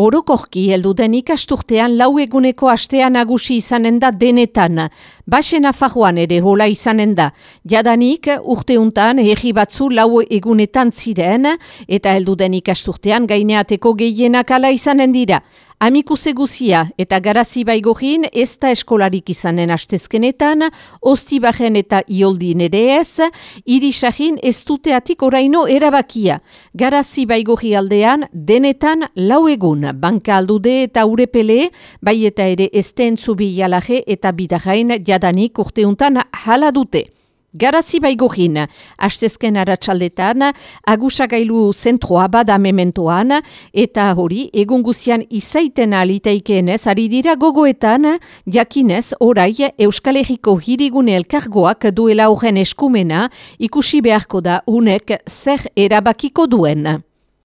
Orokorki heldu den ikasturtean lau eguneko astea nagusi izanen da denetan. Basen afajoan ere hola izanen da. Jadanik urteuntan egi batzu lau egunetan ziren eta heldu den ikasturtean gaineateko gehienak ala izanen dira. Amikuse guzia eta garazi baigorin ez da eskolarik izanen astezkenetan, ostibajen eta ioldin ere ez, irisahin ez duteatik oraino erabakia. Garazi baigori aldean denetan lau egun, banka aldude eta urepele, bai eta ere esten zubi jalaje eta bidajain jadanik urteuntan hala dute. Garazi baigohin, hastezken aratsaldetan agusagailu zentroa bada mementoan, eta hori, egun guzian izaiten aliteikeenez, ari dira gogoetan, jakinez, orai, Euskal Herriko hirigune elkargoak duela horren eskumena, ikusi beharko da unek zer erabakiko duen.